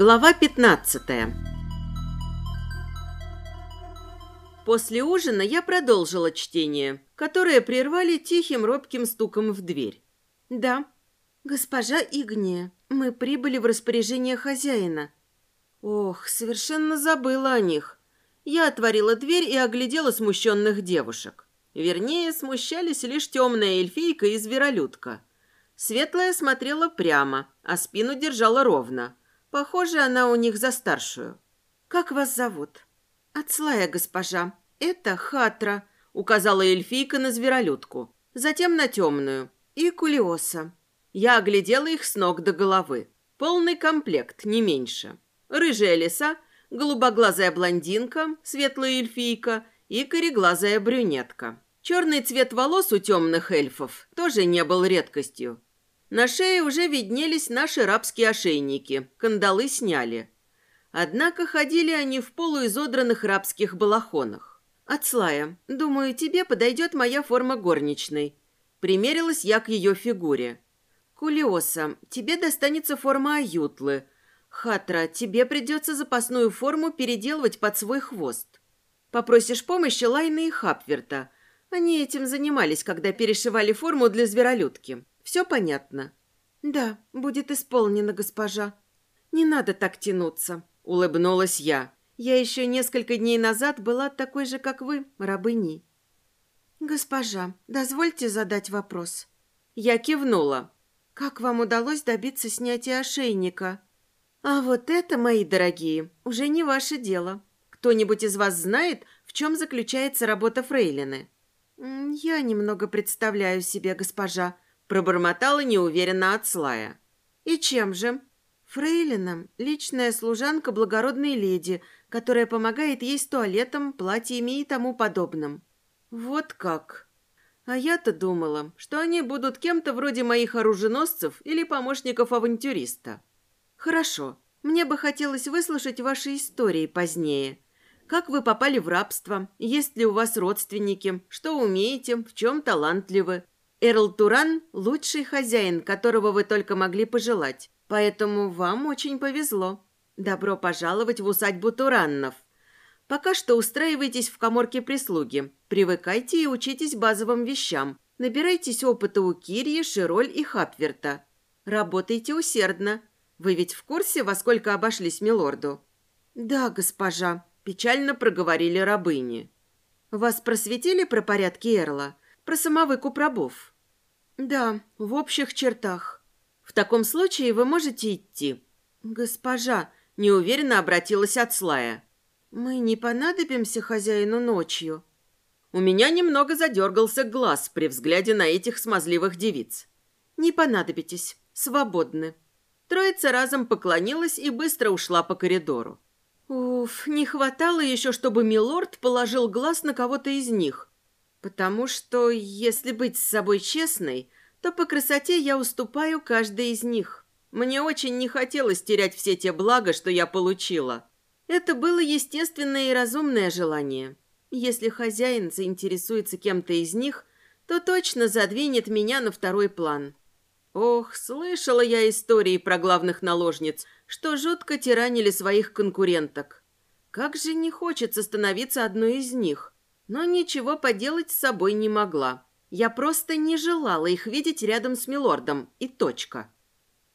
Глава 15 После ужина я продолжила чтение, которое прервали тихим робким стуком в дверь. «Да, госпожа Игния, мы прибыли в распоряжение хозяина». Ох, совершенно забыла о них. Я отворила дверь и оглядела смущенных девушек. Вернее, смущались лишь темная эльфийка и зверолюдка. Светлая смотрела прямо, а спину держала ровно. Похоже, она у них за старшую. «Как вас зовут?» «Отслая, госпожа. Это Хатра», — указала эльфийка на зверолюдку. Затем на темную. И Кулиоса. Я оглядела их с ног до головы. Полный комплект, не меньше. Рыжая лиса, голубоглазая блондинка, светлая эльфийка и кореглазая брюнетка. Черный цвет волос у темных эльфов тоже не был редкостью. На шее уже виднелись наши рабские ошейники, кандалы сняли. Однако ходили они в полуизодранных рабских балахонах. «Отслая, думаю, тебе подойдет моя форма горничной». Примерилась я к ее фигуре. «Кулиоса, тебе достанется форма аютлы. Хатра, тебе придется запасную форму переделывать под свой хвост. Попросишь помощи Лайны и Хапверта. Они этим занимались, когда перешивали форму для зверолюдки. Все понятно?» «Да, будет исполнено, госпожа». «Не надо так тянуться», — улыбнулась я. «Я еще несколько дней назад была такой же, как вы, рабыней». «Госпожа, дозвольте задать вопрос». Я кивнула. «Как вам удалось добиться снятия ошейника?» «А вот это, мои дорогие, уже не ваше дело. Кто-нибудь из вас знает, в чем заключается работа фрейлины?» «Я немного представляю себе, госпожа», Пробормотала неуверенно от Слая. «И чем же?» «Фрейлина – личная служанка благородной леди, которая помогает ей с туалетом, платьями и тому подобным». «Вот как!» А я-то думала, что они будут кем-то вроде моих оруженосцев или помощников авантюриста. Хорошо, мне бы хотелось выслушать ваши истории позднее. Как вы попали в рабство? Есть ли у вас родственники? Что умеете? В чем талантливы? Эрл Туран – лучший хозяин, которого вы только могли пожелать, поэтому вам очень повезло. Добро пожаловать в усадьбу Тураннов. Пока что устраивайтесь в коморке прислуги, привыкайте и учитесь базовым вещам, набирайтесь опыта у Кирии, Широль и Хапверта. Работайте усердно. Вы ведь в курсе, во сколько обошлись милорду? Да, госпожа, печально проговорили рабыни. Вас просветили про порядки Эрла? Про самовыкуп рабов. Да, в общих чертах. В таком случае вы можете идти. Госпожа, неуверенно обратилась от Слая. Мы не понадобимся хозяину ночью. У меня немного задергался глаз при взгляде на этих смазливых девиц. Не понадобитесь, свободны. Троица разом поклонилась и быстро ушла по коридору. Уф, не хватало еще, чтобы милорд положил глаз на кого-то из них. Потому что, если быть с собой честной, то по красоте я уступаю каждой из них. Мне очень не хотелось терять все те блага, что я получила. Это было естественное и разумное желание. Если хозяин заинтересуется кем-то из них, то точно задвинет меня на второй план. Ох, слышала я истории про главных наложниц, что жутко тиранили своих конкуренток. Как же не хочется становиться одной из них – но ничего поделать с собой не могла. Я просто не желала их видеть рядом с милордом, и точка.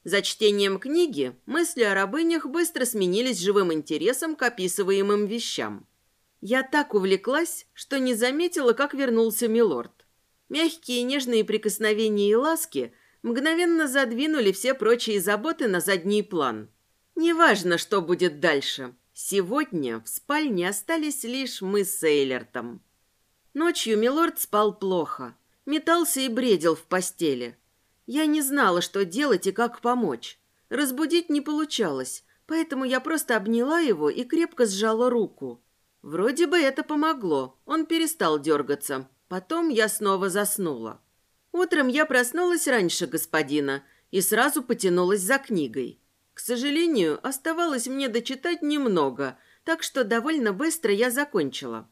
За чтением книги мысли о рабынях быстро сменились живым интересом к описываемым вещам. Я так увлеклась, что не заметила, как вернулся милорд. Мягкие нежные прикосновения и ласки мгновенно задвинули все прочие заботы на задний план. Неважно, что будет дальше. Сегодня в спальне остались лишь мы с Эйлертом. Ночью милорд спал плохо, метался и бредил в постели. Я не знала, что делать и как помочь. Разбудить не получалось, поэтому я просто обняла его и крепко сжала руку. Вроде бы это помогло, он перестал дергаться. Потом я снова заснула. Утром я проснулась раньше господина и сразу потянулась за книгой. К сожалению, оставалось мне дочитать немного, так что довольно быстро я закончила.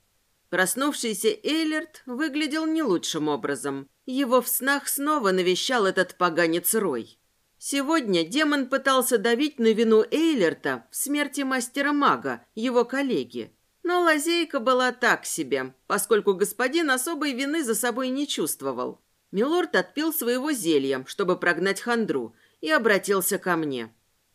Проснувшийся Эйлерт выглядел не лучшим образом. Его в снах снова навещал этот поганец Рой. Сегодня демон пытался давить на вину Эйлерта в смерти мастера-мага, его коллеги. Но лазейка была так себе, поскольку господин особой вины за собой не чувствовал. Милорд отпил своего зелья, чтобы прогнать хандру, и обратился ко мне.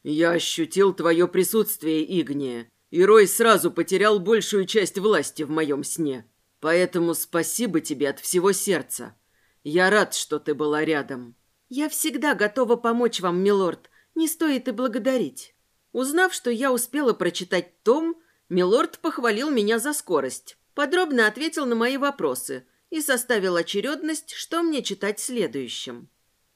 «Я ощутил твое присутствие, Игния, и Рой сразу потерял большую часть власти в моем сне. Поэтому спасибо тебе от всего сердца. Я рад, что ты была рядом». «Я всегда готова помочь вам, милорд. Не стоит и благодарить». Узнав, что я успела прочитать том, милорд похвалил меня за скорость, подробно ответил на мои вопросы и составил очередность, что мне читать следующим.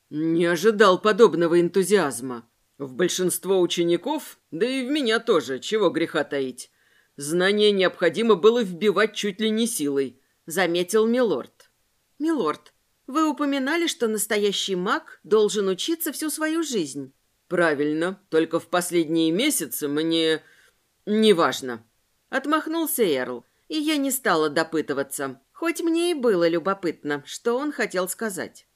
«Не ожидал подобного энтузиазма. В большинство учеников, да и в меня тоже, чего греха таить, знания необходимо было вбивать чуть ли не силой», — заметил милорд. «Милорд, вы упоминали, что настоящий маг должен учиться всю свою жизнь. Правильно, только в последние месяцы мне... Неважно. Отмахнулся Эрл, и я не стала допытываться, хоть мне и было любопытно, что он хотел сказать.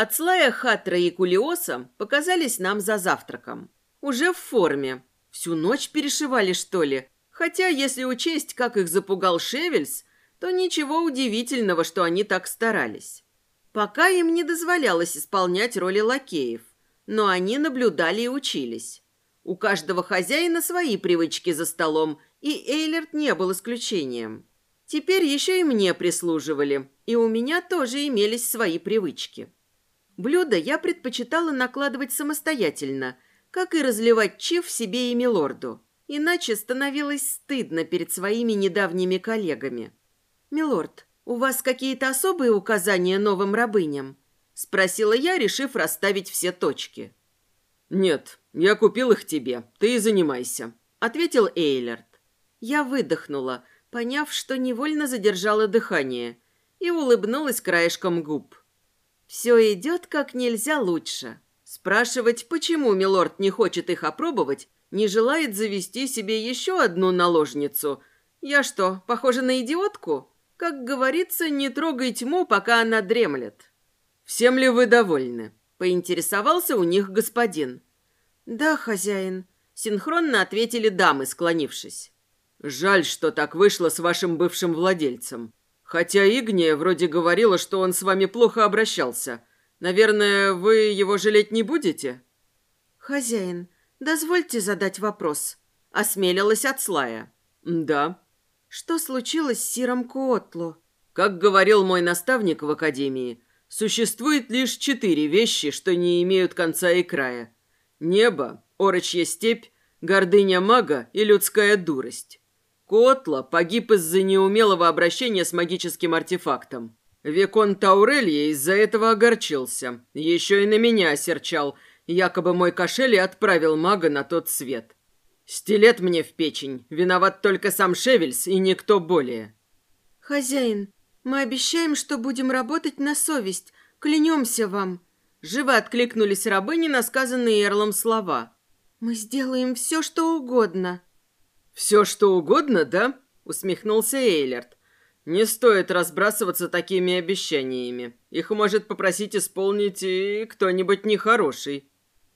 Отслая Хатра и Кулиоса показались нам за завтраком. Уже в форме. Всю ночь перешивали, что ли? Хотя, если учесть, как их запугал Шевельс, то ничего удивительного, что они так старались. Пока им не дозволялось исполнять роли лакеев, но они наблюдали и учились. У каждого хозяина свои привычки за столом, и Эйлерт не был исключением. Теперь еще и мне прислуживали, и у меня тоже имелись свои привычки. Блюда я предпочитала накладывать самостоятельно, как и разливать чиф себе и милорду. Иначе становилось стыдно перед своими недавними коллегами. «Милорд, «У вас какие-то особые указания новым рабыням?» – спросила я, решив расставить все точки. «Нет, я купил их тебе. Ты и занимайся», – ответил Эйлерт. Я выдохнула, поняв, что невольно задержала дыхание, и улыбнулась краешком губ. «Все идет как нельзя лучше». Спрашивать, почему милорд не хочет их опробовать, не желает завести себе еще одну наложницу. Я что, похожа на идиотку? Как говорится, не трогай тьму, пока она дремлет. Всем ли вы довольны? Поинтересовался у них господин. Да, хозяин. Синхронно ответили дамы, склонившись. Жаль, что так вышло с вашим бывшим владельцем. Хотя Игния вроде говорила, что он с вами плохо обращался. Наверное, вы его жалеть не будете? Хозяин, дозвольте задать вопрос. Осмелилась от Слая. Да. Что случилось с Сиром Куотлу? Как говорил мой наставник в академии, существует лишь четыре вещи, что не имеют конца и края. Небо, орочья степь, гордыня мага и людская дурость. Куотла погиб из-за неумелого обращения с магическим артефактом. Викон Таурелья из-за этого огорчился. Еще и на меня осерчал. Якобы мой кошель и отправил мага на тот свет. Стилет мне в печень. Виноват только сам Шевельс и никто более. Хозяин, мы обещаем, что будем работать на совесть. Клянемся вам. Живо откликнулись рабыни на сказанные Эрлом слова. Мы сделаем все, что угодно. Все, что угодно, да? Усмехнулся Эйлерт. Не стоит разбрасываться такими обещаниями. Их может попросить исполнить и кто-нибудь нехороший.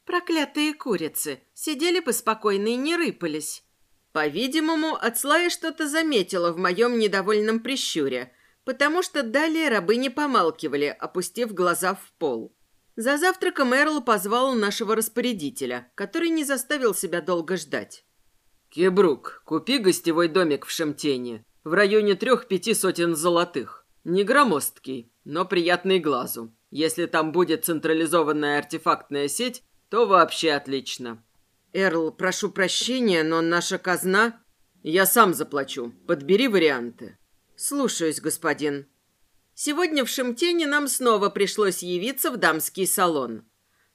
Проклятые курицы. Сидели бы спокойно и не рыпались. По-видимому, Ацлая что-то заметила в моем недовольном прищуре, потому что далее рабы не помалкивали, опустив глаза в пол. За завтраком Эрл позвал нашего распорядителя, который не заставил себя долго ждать. «Кебрук, купи гостевой домик в Шемтене, в районе трех-пяти сотен золотых. Не громоздкий, но приятный глазу. Если там будет централизованная артефактная сеть, то вообще отлично. Эрл, прошу прощения, но наша казна... Я сам заплачу. Подбери варианты. Слушаюсь, господин. Сегодня в Шемтене нам снова пришлось явиться в дамский салон.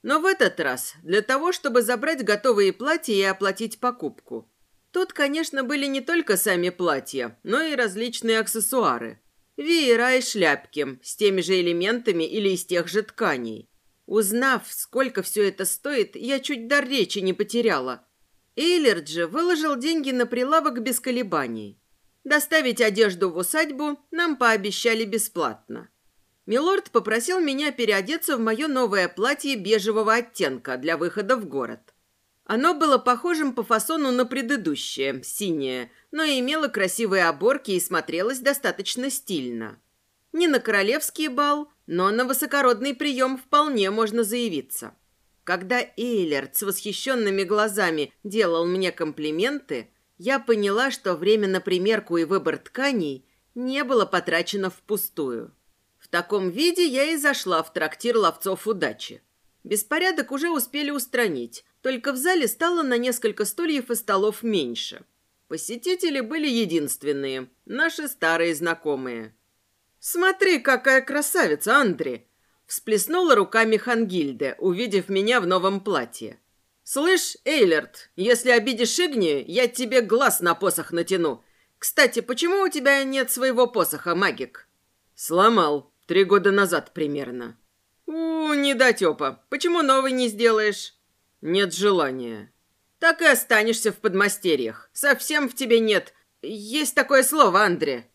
Но в этот раз для того, чтобы забрать готовые платья и оплатить покупку. Тут, конечно, были не только сами платья, но и различные аксессуары. Веера и шляпки с теми же элементами или из тех же тканей. Узнав, сколько все это стоит, я чуть дар речи не потеряла. Эйлерд же выложил деньги на прилавок без колебаний. Доставить одежду в усадьбу нам пообещали бесплатно. Милорд попросил меня переодеться в мое новое платье бежевого оттенка для выхода в город. Оно было похожим по фасону на предыдущее, синее, но имело красивые оборки и смотрелось достаточно стильно. Не на королевский бал, но на высокородный прием вполне можно заявиться. Когда Эйлерт с восхищенными глазами делал мне комплименты, я поняла, что время на примерку и выбор тканей не было потрачено впустую. В таком виде я и зашла в трактир ловцов удачи. Беспорядок уже успели устранить, только в зале стало на несколько стульев и столов меньше. Посетители были единственные, наши старые знакомые. «Смотри, какая красавица, Андре!» Всплеснула руками Хангильде, увидев меня в новом платье. «Слышь, Эйлерт, если обидишь Игни, я тебе глаз на посох натяну. Кстати, почему у тебя нет своего посоха, магик?» «Сломал. Три года назад примерно». «У, недотепа. Почему новый не сделаешь?» «Нет желания». «Так и останешься в подмастерьях. Совсем в тебе нет. Есть такое слово, Андре».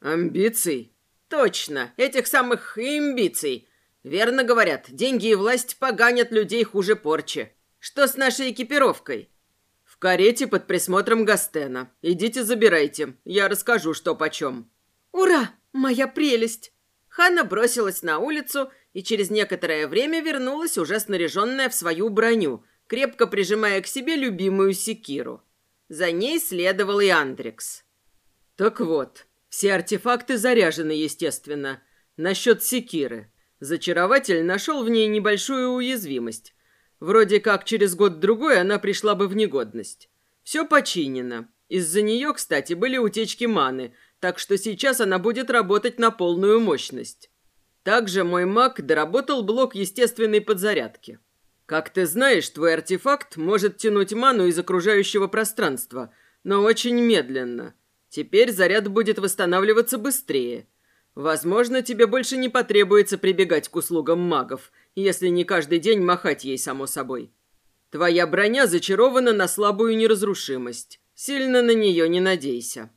«Амбиций?» «Точно. Этих самых амбиций. Верно говорят, деньги и власть поганят людей хуже порчи. Что с нашей экипировкой?» «В карете под присмотром Гастена. Идите забирайте. Я расскажу, что почем». «Ура! Моя прелесть!» Ханна бросилась на улицу и через некоторое время вернулась, уже снаряженная в свою броню, крепко прижимая к себе любимую секиру. За ней следовал и Андрекс. «Так вот, все артефакты заряжены, естественно. Насчет секиры. Зачарователь нашел в ней небольшую уязвимость. Вроде как через год-другой она пришла бы в негодность. Все починено. Из-за нее, кстати, были утечки маны, так что сейчас она будет работать на полную мощность. Также мой маг доработал блок естественной подзарядки. Как ты знаешь, твой артефакт может тянуть ману из окружающего пространства, но очень медленно. Теперь заряд будет восстанавливаться быстрее. Возможно, тебе больше не потребуется прибегать к услугам магов, если не каждый день махать ей, само собой. Твоя броня зачарована на слабую неразрушимость. Сильно на нее не надейся.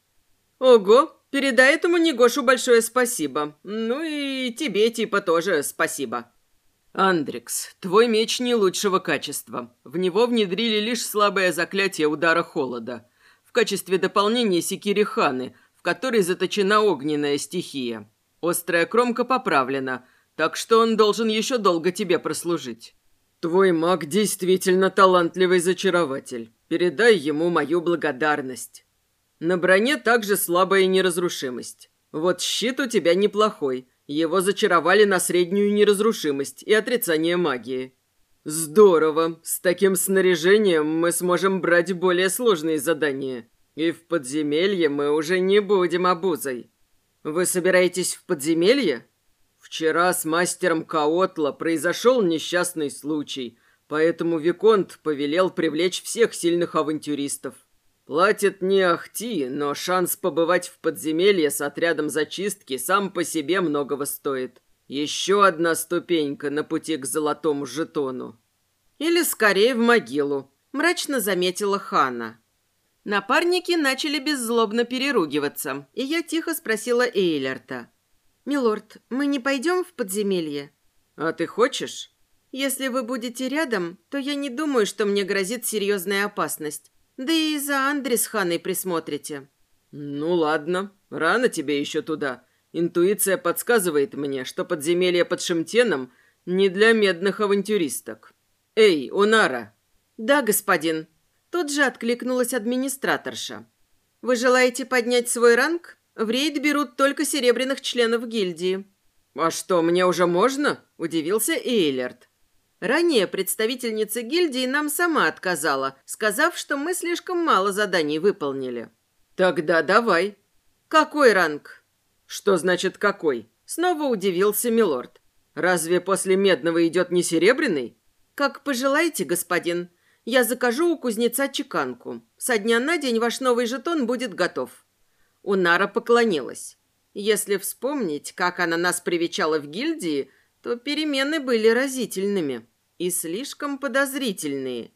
Ого, передай этому Негошу большое спасибо. Ну и тебе типа тоже спасибо. Андрикс, твой меч не лучшего качества. В него внедрили лишь слабое заклятие удара холода в качестве дополнения секири Ханы, в которой заточена огненная стихия. Острая кромка поправлена, так что он должен еще долго тебе прослужить. Твой маг действительно талантливый зачарователь. Передай ему мою благодарность. На броне также слабая неразрушимость. Вот щит у тебя неплохой. Его зачаровали на среднюю неразрушимость и отрицание магии. Здорово. С таким снаряжением мы сможем брать более сложные задания. И в подземелье мы уже не будем обузой. Вы собираетесь в подземелье? Вчера с мастером Каотла произошел несчастный случай, поэтому Виконт повелел привлечь всех сильных авантюристов. Платит не ахти, но шанс побывать в подземелье с отрядом зачистки сам по себе многого стоит. Еще одна ступенька на пути к золотому жетону. Или скорее в могилу, мрачно заметила Хана. Напарники начали беззлобно переругиваться, и я тихо спросила Эйлерта. «Милорд, мы не пойдем в подземелье?» «А ты хочешь?» «Если вы будете рядом, то я не думаю, что мне грозит серьезная опасность. Да и за Андре с Ханой присмотрите». «Ну ладно, рано тебе еще туда. Интуиция подсказывает мне, что подземелье под Шемтеном не для медных авантюристок. Эй, Унара!» «Да, господин». Тут же откликнулась администраторша. «Вы желаете поднять свой ранг? В рейд берут только серебряных членов гильдии». «А что, мне уже можно?» – удивился Эйлерт. Ранее представительница гильдии нам сама отказала, сказав, что мы слишком мало заданий выполнили. «Тогда давай». «Какой ранг?» «Что значит какой?» Снова удивился милорд. «Разве после медного идет не серебряный?» «Как пожелаете, господин. Я закажу у кузнеца чеканку. Со дня на день ваш новый жетон будет готов». Унара поклонилась. Если вспомнить, как она нас привечала в гильдии, то перемены были разительными и слишком подозрительные.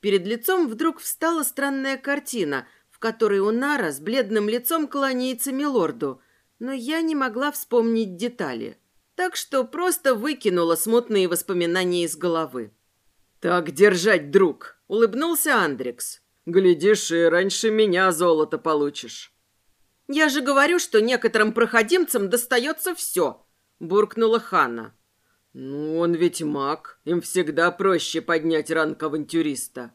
Перед лицом вдруг встала странная картина, в которой Унара с бледным лицом кланяется милорду, но я не могла вспомнить детали. так что просто выкинула смутные воспоминания из головы. «Так держать, друг!» — улыбнулся Андрекс. «Глядишь, и раньше меня золото получишь». «Я же говорю, что некоторым проходимцам достается все», — буркнула Ханна. «Ну, он ведь маг. Им всегда проще поднять ранг авантюриста».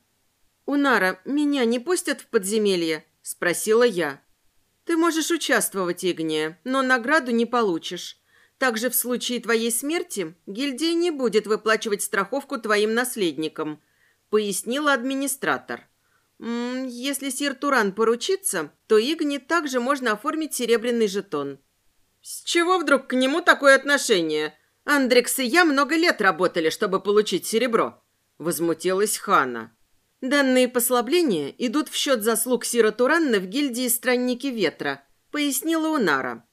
«Унара, меня не пустят в подземелье?» – спросила я. «Ты можешь участвовать, Игния, но награду не получишь. Также в случае твоей смерти гильдия не будет выплачивать страховку твоим наследникам», – пояснила администратор. «М -м, «Если сир Туран поручится, то Игни также можно оформить серебряный жетон». «С чего вдруг к нему такое отношение?» Андрекс и я много лет работали, чтобы получить серебро», – возмутилась Хана. «Данные послабления идут в счет заслуг Сира Туранна в гильдии Странники Ветра», – пояснила Унара.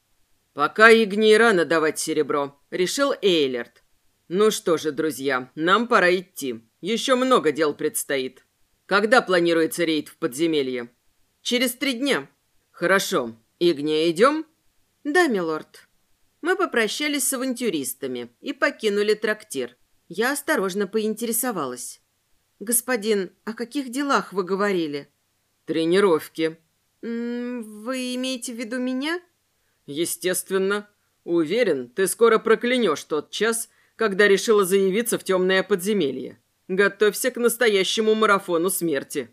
«Пока Игни рано давать серебро», – решил Эйлерт. «Ну что же, друзья, нам пора идти. Еще много дел предстоит. Когда планируется рейд в подземелье?» «Через три дня». «Хорошо. Игния, идем?» «Да, милорд». Мы попрощались с авантюристами и покинули трактир. Я осторожно поинтересовалась. «Господин, о каких делах вы говорили?» «Тренировки». М -м, «Вы имеете в виду меня?» «Естественно. Уверен, ты скоро проклянешь тот час, когда решила заявиться в темное подземелье. Готовься к настоящему марафону смерти».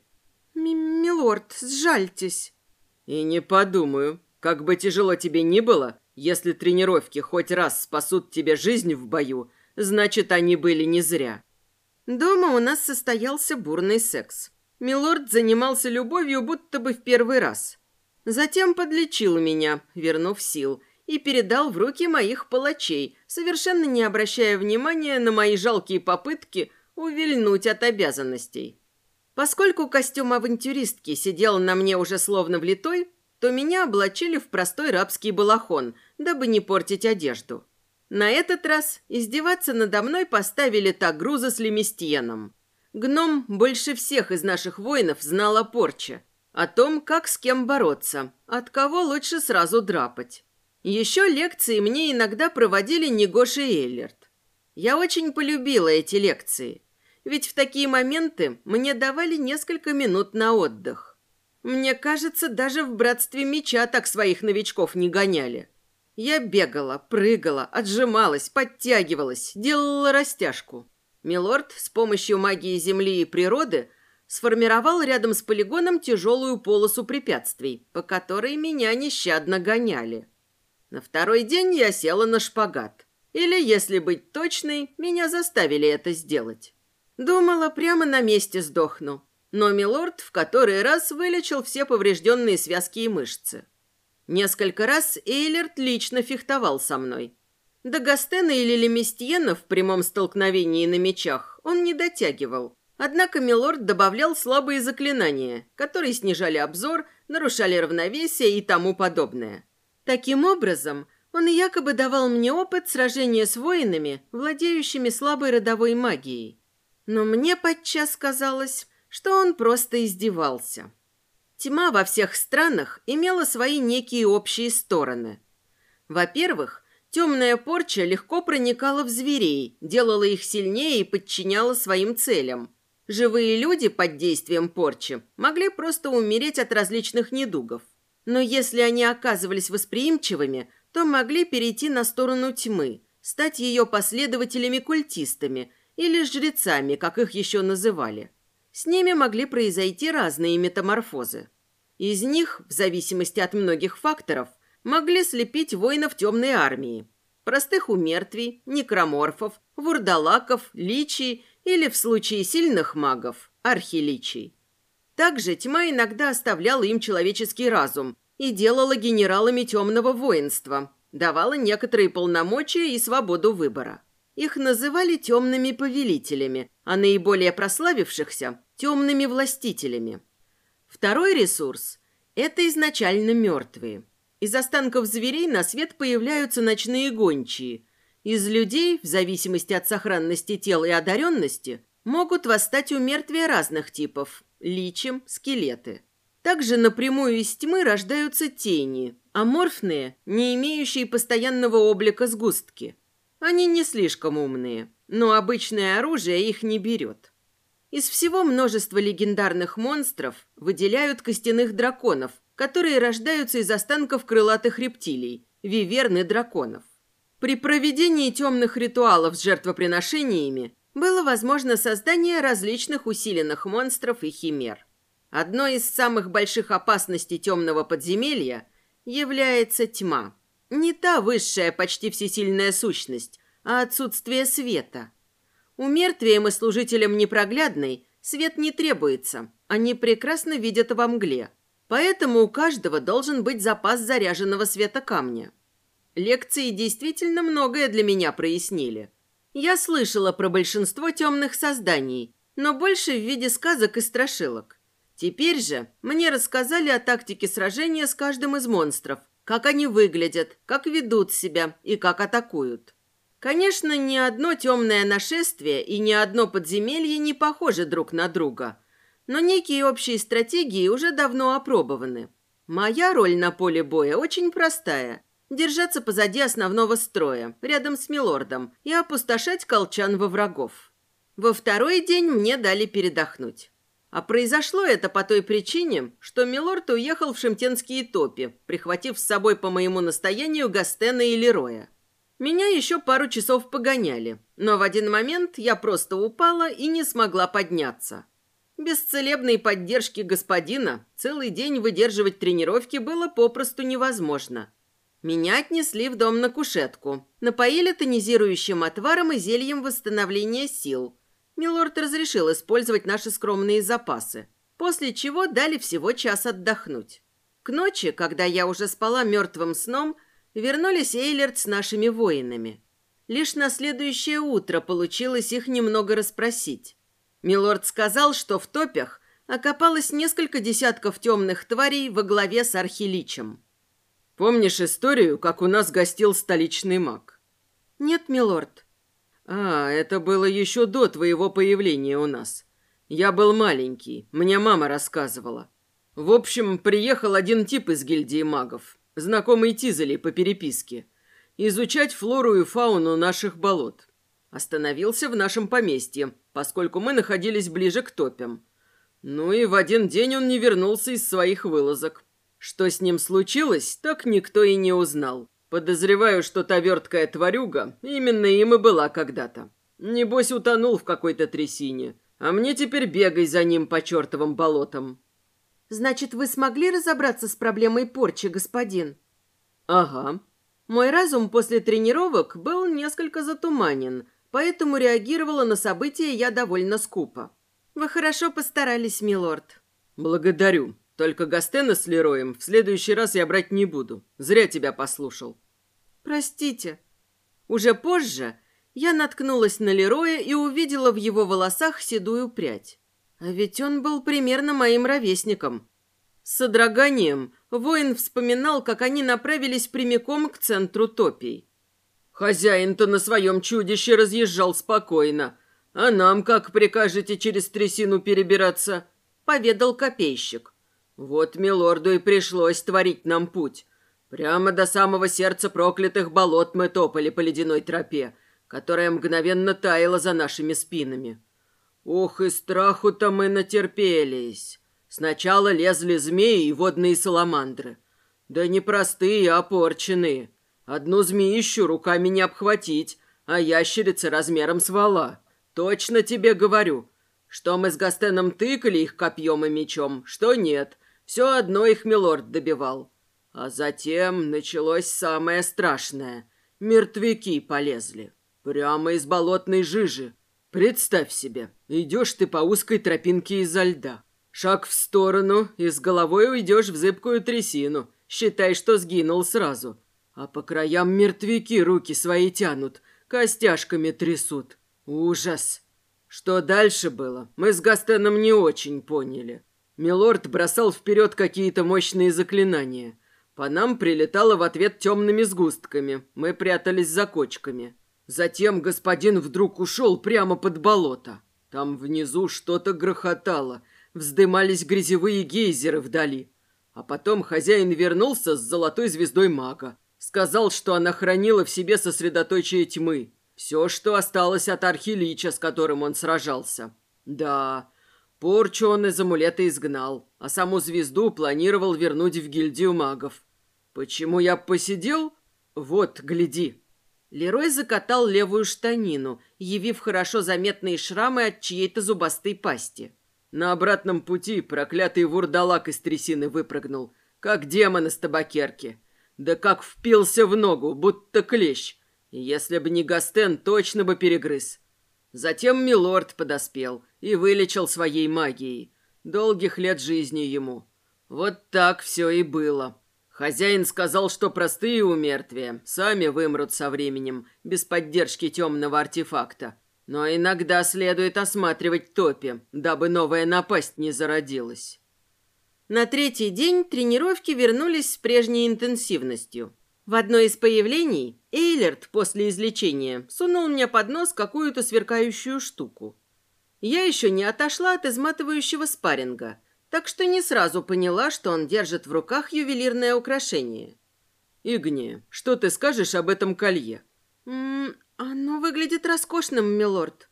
«Милорд, сжальтесь». «И не подумаю. Как бы тяжело тебе ни было, если тренировки хоть раз спасут тебе жизнь в бою, значит, они были не зря. Дома у нас состоялся бурный секс. Милорд занимался любовью будто бы в первый раз. Затем подлечил меня, вернув сил, и передал в руки моих палачей, совершенно не обращая внимания на мои жалкие попытки увильнуть от обязанностей. Поскольку костюм авантюристки сидел на мне уже словно влитой, то меня облачили в простой рабский балахон, дабы не портить одежду. На этот раз издеваться надо мной поставили Тагруза с Леместьеном. Гном больше всех из наших воинов знал о порче, о том, как с кем бороться, от кого лучше сразу драпать. Еще лекции мне иногда проводили Негош и Эллерт. Я очень полюбила эти лекции, ведь в такие моменты мне давали несколько минут на отдых. Мне кажется, даже в братстве меча так своих новичков не гоняли. Я бегала, прыгала, отжималась, подтягивалась, делала растяжку. Милорд с помощью магии земли и природы сформировал рядом с полигоном тяжелую полосу препятствий, по которой меня нещадно гоняли. На второй день я села на шпагат. Или, если быть точной, меня заставили это сделать. Думала, прямо на месте сдохну но Милорд в который раз вылечил все поврежденные связки и мышцы. Несколько раз Эйлерт лично фехтовал со мной. До Гастена или Леместьена в прямом столкновении на мечах он не дотягивал. Однако Милорд добавлял слабые заклинания, которые снижали обзор, нарушали равновесие и тому подобное. Таким образом, он якобы давал мне опыт сражения с воинами, владеющими слабой родовой магией. Но мне подчас казалось, что он просто издевался. Тьма во всех странах имела свои некие общие стороны. Во-первых, темная порча легко проникала в зверей, делала их сильнее и подчиняла своим целям. Живые люди под действием порчи могли просто умереть от различных недугов. Но если они оказывались восприимчивыми, то могли перейти на сторону тьмы, стать ее последователями-культистами или жрецами, как их еще называли. С ними могли произойти разные метаморфозы. Из них, в зависимости от многих факторов, могли слепить воинов темной армии, простых умертвий, некроморфов, вурдалаков, личий или, в случае сильных магов, архиличий. Также тьма иногда оставляла им человеческий разум и делала генералами темного воинства, давала некоторые полномочия и свободу выбора. Их называли темными повелителями, а наиболее прославившихся – темными властителями. Второй ресурс – это изначально мертвые. Из останков зверей на свет появляются ночные гончие. Из людей, в зависимости от сохранности тела и одаренности, могут восстать у мертвия разных типов – личим, скелеты. Также напрямую из тьмы рождаются тени, аморфные, не имеющие постоянного облика сгустки – Они не слишком умные, но обычное оружие их не берет. Из всего множества легендарных монстров выделяют костяных драконов, которые рождаются из останков крылатых рептилий, виверны драконов. При проведении темных ритуалов с жертвоприношениями было возможно создание различных усиленных монстров и химер. Одной из самых больших опасностей темного подземелья является тьма. Не та высшая, почти всесильная сущность, а отсутствие света – у мертвиям и служителям непроглядной свет не требуется. Они прекрасно видят во мгле. Поэтому у каждого должен быть запас заряженного света камня. Лекции действительно многое для меня прояснили. Я слышала про большинство темных созданий, но больше в виде сказок и страшилок. Теперь же мне рассказали о тактике сражения с каждым из монстров, как они выглядят, как ведут себя и как атакуют. Конечно, ни одно темное нашествие и ни одно подземелье не похожи друг на друга, но некие общие стратегии уже давно опробованы. Моя роль на поле боя очень простая – держаться позади основного строя, рядом с Милордом, и опустошать колчан во врагов. Во второй день мне дали передохнуть. А произошло это по той причине, что Милорд уехал в шемтенские топи, прихватив с собой по моему настоянию Гастена и Лероя. Меня еще пару часов погоняли, но в один момент я просто упала и не смогла подняться. Без целебной поддержки господина целый день выдерживать тренировки было попросту невозможно. Меня отнесли в дом на кушетку, напоили тонизирующим отваром и зельем восстановления сил. Милорд разрешил использовать наши скромные запасы, после чего дали всего час отдохнуть. К ночи, когда я уже спала мертвым сном, вернулись Эйлерт с нашими воинами. Лишь на следующее утро получилось их немного расспросить. Милорд сказал, что в топях окопалось несколько десятков темных тварей во главе с Архиличем. «Помнишь историю, как у нас гостил столичный маг?» «Нет, милорд». «А, это было еще до твоего появления у нас. Я был маленький, мне мама рассказывала. В общем, приехал один тип из гильдии магов знакомый Тизели по переписке, изучать флору и фауну наших болот. Остановился в нашем поместье, поскольку мы находились ближе к топям. Ну и в один день он не вернулся из своих вылазок. Что с ним случилось, так никто и не узнал. Подозреваю, что та верткая тварюга именно им и была когда-то. Небось, утонул в какой-то трясине. А мне теперь бегай за ним по чертовым болотам. Значит, вы смогли разобраться с проблемой порчи, господин? Ага. Мой разум после тренировок был несколько затуманен, поэтому реагировала на события я довольно скупо. Вы хорошо постарались, милорд. Благодарю. Только Гастена с Лероем в следующий раз я брать не буду. Зря тебя послушал. Простите. Уже позже я наткнулась на Лероя и увидела в его волосах седую прядь. А ведь он был примерно моим ровесником. С содроганием воин вспоминал, как они направились прямиком к центру топий. «Хозяин-то на своем чудище разъезжал спокойно. А нам как прикажете через трясину перебираться?» — поведал копейщик. «Вот милорду и пришлось творить нам путь. Прямо до самого сердца проклятых болот мы топали по ледяной тропе, которая мгновенно таяла за нашими спинами. Ох, и страху-то мы натерпелись. Сначала лезли змеи и водные саламандры. Да не простые, а порченые. Одну змеищу руками не обхватить, а ящерица размером с вала. Точно тебе говорю, что мы с Гастеном тыкали их копьем и мечом, что нет. Все одно их милорд добивал. А затем началось самое страшное. Мертвяки полезли. Прямо из болотной жижи. Представь себе, идешь ты по узкой тропинке изо льда. Шаг в сторону, и с головой уйдешь в зыбкую трясину. Считай, что сгинул сразу. А по краям мертвяки руки свои тянут, костяшками трясут. Ужас! Что дальше было, мы с Гастеном не очень поняли. Милорд бросал вперед какие-то мощные заклинания. По нам прилетало в ответ темными сгустками. Мы прятались за кочками. Затем господин вдруг ушел прямо под болото. Там внизу что-то грохотало, вздымались грязевые гейзеры вдали. А потом хозяин вернулся с золотой звездой мага. Сказал, что она хранила в себе сосредоточие тьмы. Все, что осталось от архилича, с которым он сражался. Да, порчу он из амулета изгнал, а саму звезду планировал вернуть в гильдию магов. Почему я посидел? Вот, гляди. Лерой закатал левую штанину, явив хорошо заметные шрамы от чьей-то зубастой пасти. На обратном пути проклятый вурдалак из трясины выпрыгнул, как демон из табакерки. Да как впился в ногу, будто клещ. Если бы не Гастен, точно бы перегрыз. Затем Милорд подоспел и вылечил своей магией. Долгих лет жизни ему. Вот так все и было. Хозяин сказал, что простые умертвия сами вымрут со временем, без поддержки темного артефакта. Но иногда следует осматривать топи, дабы новая напасть не зародилась. На третий день тренировки вернулись с прежней интенсивностью. В одно из появлений Эйлерт после излечения сунул мне под нос какую-то сверкающую штуку. Я еще не отошла от изматывающего спарринга – так что не сразу поняла, что он держит в руках ювелирное украшение. «Игни, что ты скажешь об этом колье?» «М -м, «Оно выглядит роскошным, милорд».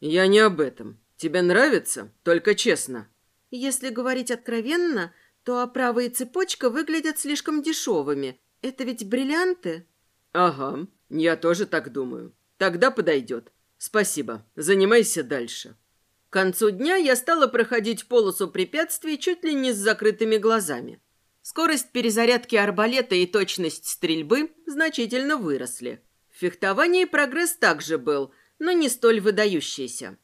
«Я не об этом. Тебе нравится? Только честно». «Если говорить откровенно, то оправа и цепочка выглядят слишком дешевыми. Это ведь бриллианты?» «Ага, я тоже так думаю. Тогда подойдет. Спасибо. Занимайся дальше». К концу дня я стала проходить полосу препятствий чуть ли не с закрытыми глазами. Скорость перезарядки арбалета и точность стрельбы значительно выросли. В фехтовании прогресс также был, но не столь выдающийся.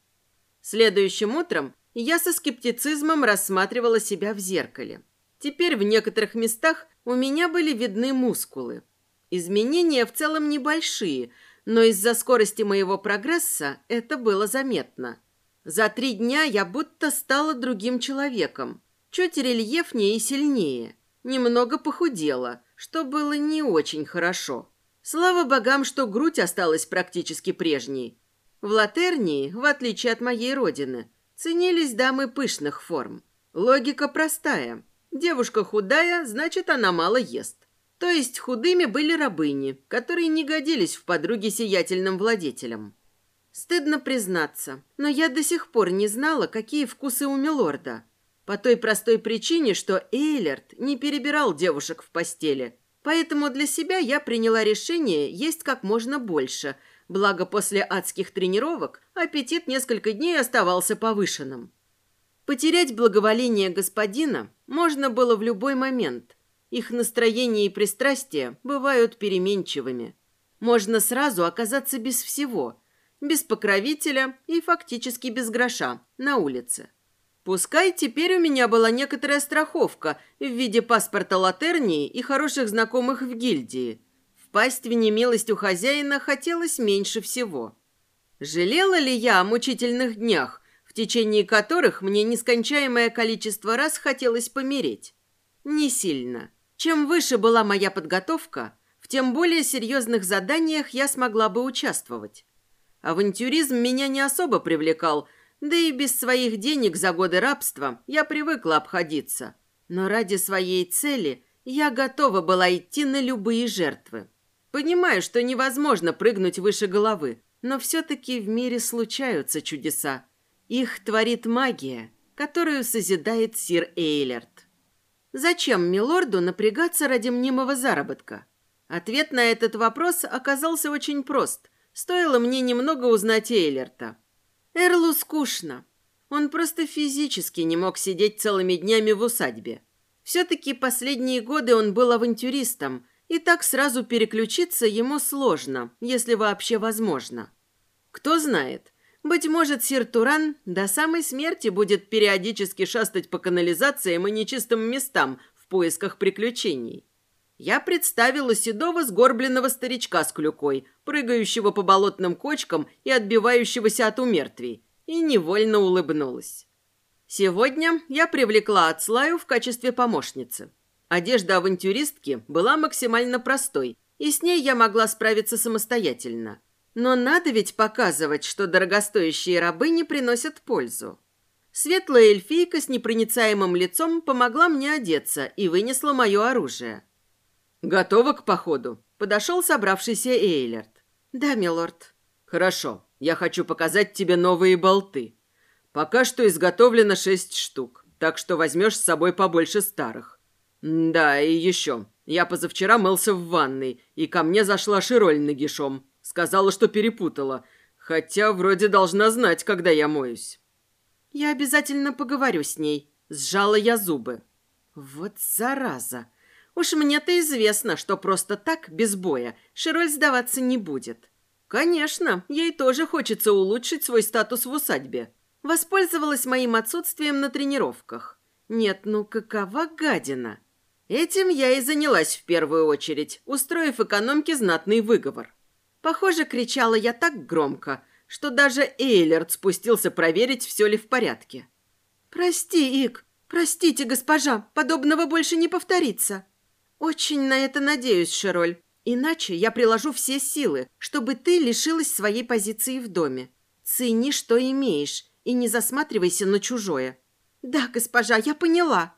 Следующим утром я со скептицизмом рассматривала себя в зеркале. Теперь в некоторых местах у меня были видны мускулы. Изменения в целом небольшие, но из-за скорости моего прогресса это было заметно. За три дня я будто стала другим человеком. Чуть рельефнее и сильнее. Немного похудела, что было не очень хорошо. Слава богам, что грудь осталась практически прежней. В Латернии, в отличие от моей родины, ценились дамы пышных форм. Логика простая. Девушка худая, значит, она мало ест. То есть худыми были рабыни, которые не годились в подруги сиятельным владетелям. Стыдно признаться, но я до сих пор не знала, какие вкусы у милорда. По той простой причине, что Эйлерт не перебирал девушек в постели. Поэтому для себя я приняла решение есть как можно больше, благо после адских тренировок аппетит несколько дней оставался повышенным. Потерять благоволение господина можно было в любой момент. Их настроение и пристрастия бывают переменчивыми. Можно сразу оказаться без всего – без покровителя и фактически без гроша на улице. Пускай теперь у меня была некоторая страховка в виде паспорта Латернии и хороших знакомых в гильдии. Впасть в немилость у хозяина хотелось меньше всего. Жалела ли я о мучительных днях, в течение которых мне нескончаемое количество раз хотелось помереть? Не сильно. Чем выше была моя подготовка, в тем более серьезных заданиях я смогла бы участвовать. Авантюризм меня не особо привлекал, да и без своих денег за годы рабства я привыкла обходиться. Но ради своей цели я готова была идти на любые жертвы. Понимаю, что невозможно прыгнуть выше головы, но все-таки в мире случаются чудеса. Их творит магия, которую созидает сир Эйлерт. Зачем милорду напрягаться ради мнимого заработка? Ответ на этот вопрос оказался очень прост – Стоило мне немного узнать Эйлерта. Эрлу скучно. Он просто физически не мог сидеть целыми днями в усадьбе. Все-таки последние годы он был авантюристом, и так сразу переключиться ему сложно, если вообще возможно. Кто знает, быть может, сир Туран до самой смерти будет периодически шастать по канализациям и нечистым местам в поисках приключений я представила седого сгорбленного старичка с клюкой, прыгающего по болотным кочкам и отбивающегося от умертвий, и невольно улыбнулась. Сегодня я привлекла Ацлаю в качестве помощницы. Одежда авантюристки была максимально простой, и с ней я могла справиться самостоятельно. Но надо ведь показывать, что дорогостоящие рабы не приносят пользу. Светлая эльфийка с непроницаемым лицом помогла мне одеться и вынесла мое оружие. «Готова к походу?» Подошел собравшийся Эйлерт. «Да, милорд». «Хорошо. Я хочу показать тебе новые болты. Пока что изготовлено шесть штук, так что возьмешь с собой побольше старых. Да, и еще. Я позавчера мылся в ванной, и ко мне зашла Широль нагишом. Сказала, что перепутала, хотя вроде должна знать, когда я моюсь. Я обязательно поговорю с ней. Сжала я зубы. Вот зараза. Уж мне-то известно, что просто так, без боя, Широль сдаваться не будет. Конечно, ей тоже хочется улучшить свой статус в усадьбе. Воспользовалась моим отсутствием на тренировках. Нет, ну какова гадина. Этим я и занялась в первую очередь, устроив экономке знатный выговор. Похоже, кричала я так громко, что даже Эйлерт спустился проверить, все ли в порядке. «Прости, Ик, простите, госпожа, подобного больше не повторится». «Очень на это надеюсь, Шероль. Иначе я приложу все силы, чтобы ты лишилась своей позиции в доме. Цени, что имеешь, и не засматривайся на чужое». «Да, госпожа, я поняла».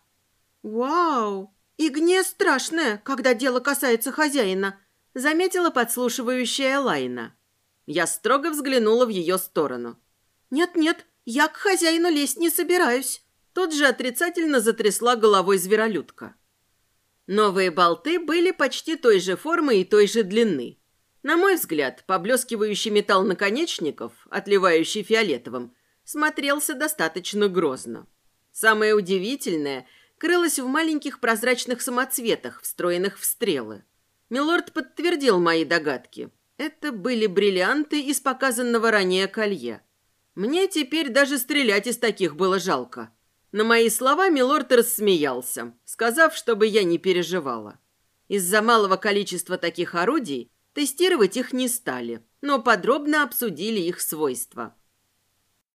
«Вау! И гне страшная, когда дело касается хозяина», заметила подслушивающая Лайна. Я строго взглянула в ее сторону. «Нет-нет, я к хозяину лезть не собираюсь». Тут же отрицательно затрясла головой зверолюдка. Новые болты были почти той же формы и той же длины. На мой взгляд, поблескивающий металл наконечников, отливающий фиолетовым, смотрелся достаточно грозно. Самое удивительное крылось в маленьких прозрачных самоцветах, встроенных в стрелы. Милорд подтвердил мои догадки. Это были бриллианты из показанного ранее колье. Мне теперь даже стрелять из таких было жалко. На мои слова Милорд рассмеялся, сказав, чтобы я не переживала. Из-за малого количества таких орудий тестировать их не стали, но подробно обсудили их свойства –